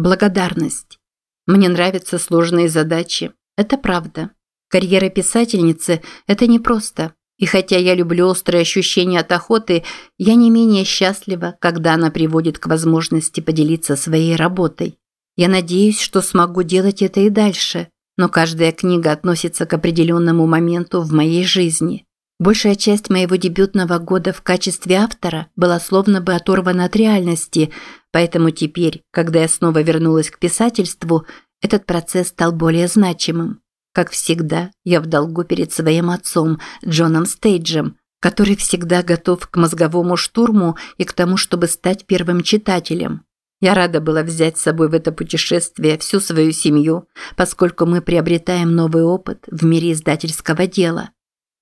Благодарность. Мне нравятся сложные задачи. Это правда. Карьера писательницы – это непросто. И хотя я люблю острые ощущения от охоты, я не менее счастлива, когда она приводит к возможности поделиться своей работой. Я надеюсь, что смогу делать это и дальше, но каждая книга относится к определенному моменту в моей жизни. Большая часть моего дебютного года в качестве автора была словно бы оторвана от реальности, поэтому теперь, когда я снова вернулась к писательству, этот процесс стал более значимым. Как всегда, я в долгу перед своим отцом, Джоном Стейджем, который всегда готов к мозговому штурму и к тому, чтобы стать первым читателем. Я рада была взять с собой в это путешествие всю свою семью, поскольку мы приобретаем новый опыт в мире издательского дела.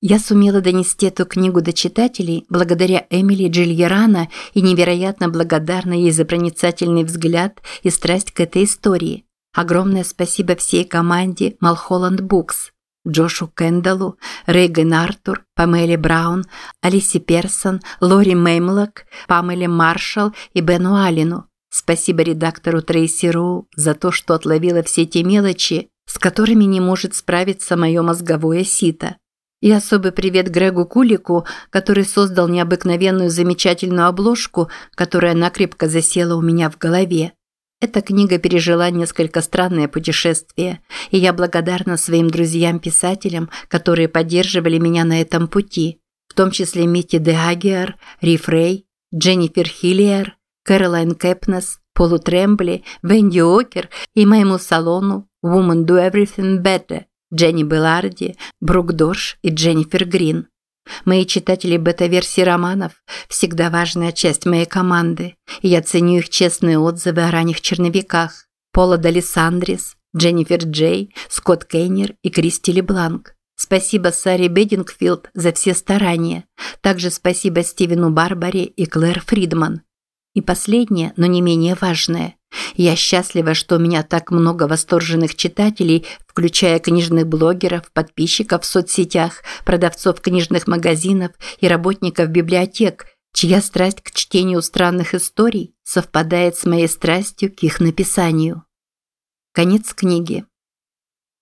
Я сумела донести эту книгу до читателей благодаря Эмили Джильерана и невероятно благодарна ей за проницательный взгляд и страсть к этой истории. Огромное спасибо всей команде Малхолланд Букс, Джошу Кэндаллу, Рейган Артур, Памеле Браун, Алисе Персон, Лори Меймлок, Памеле Маршалл и Бену Алину. Спасибо редактору Трейси Роу за то, что отловила все те мелочи, с которыми не может справиться мое мозговое сито. И особый привет Грегу Кулику, который создал необыкновенную замечательную обложку, которая накрепко засела у меня в голове. Эта книга пережила несколько странное путешествие, и я благодарна своим друзьям-писателям, которые поддерживали меня на этом пути, в том числе Митти Де Агиар, Риф Рей, Дженнифер Хиллиер, Кэролайн Кэпнес, Полу Трембли, Венди Окер и моему салону Woman Do Everything Better, Дженни Беларди, Брук Дорш и Дженнифер Грин. Мои читатели бета-версии романов – всегда важная часть моей команды, и я ценю их честные отзывы о ранних черновиках. Пола Далисандрис, Дженнифер Джей, Скотт Кейнер и Кристи Лебланк. Спасибо Саре Бедингфилд за все старания. Также спасибо Стивену Барбаре и Клэр Фридман. И последнее, но не менее важное. Я счастлива, что у меня так много восторженных читателей, включая книжных блогеров, подписчиков в соцсетях, продавцов книжных магазинов и работников библиотек, чья страсть к чтению странных историй совпадает с моей страстью к их написанию. Конец книги.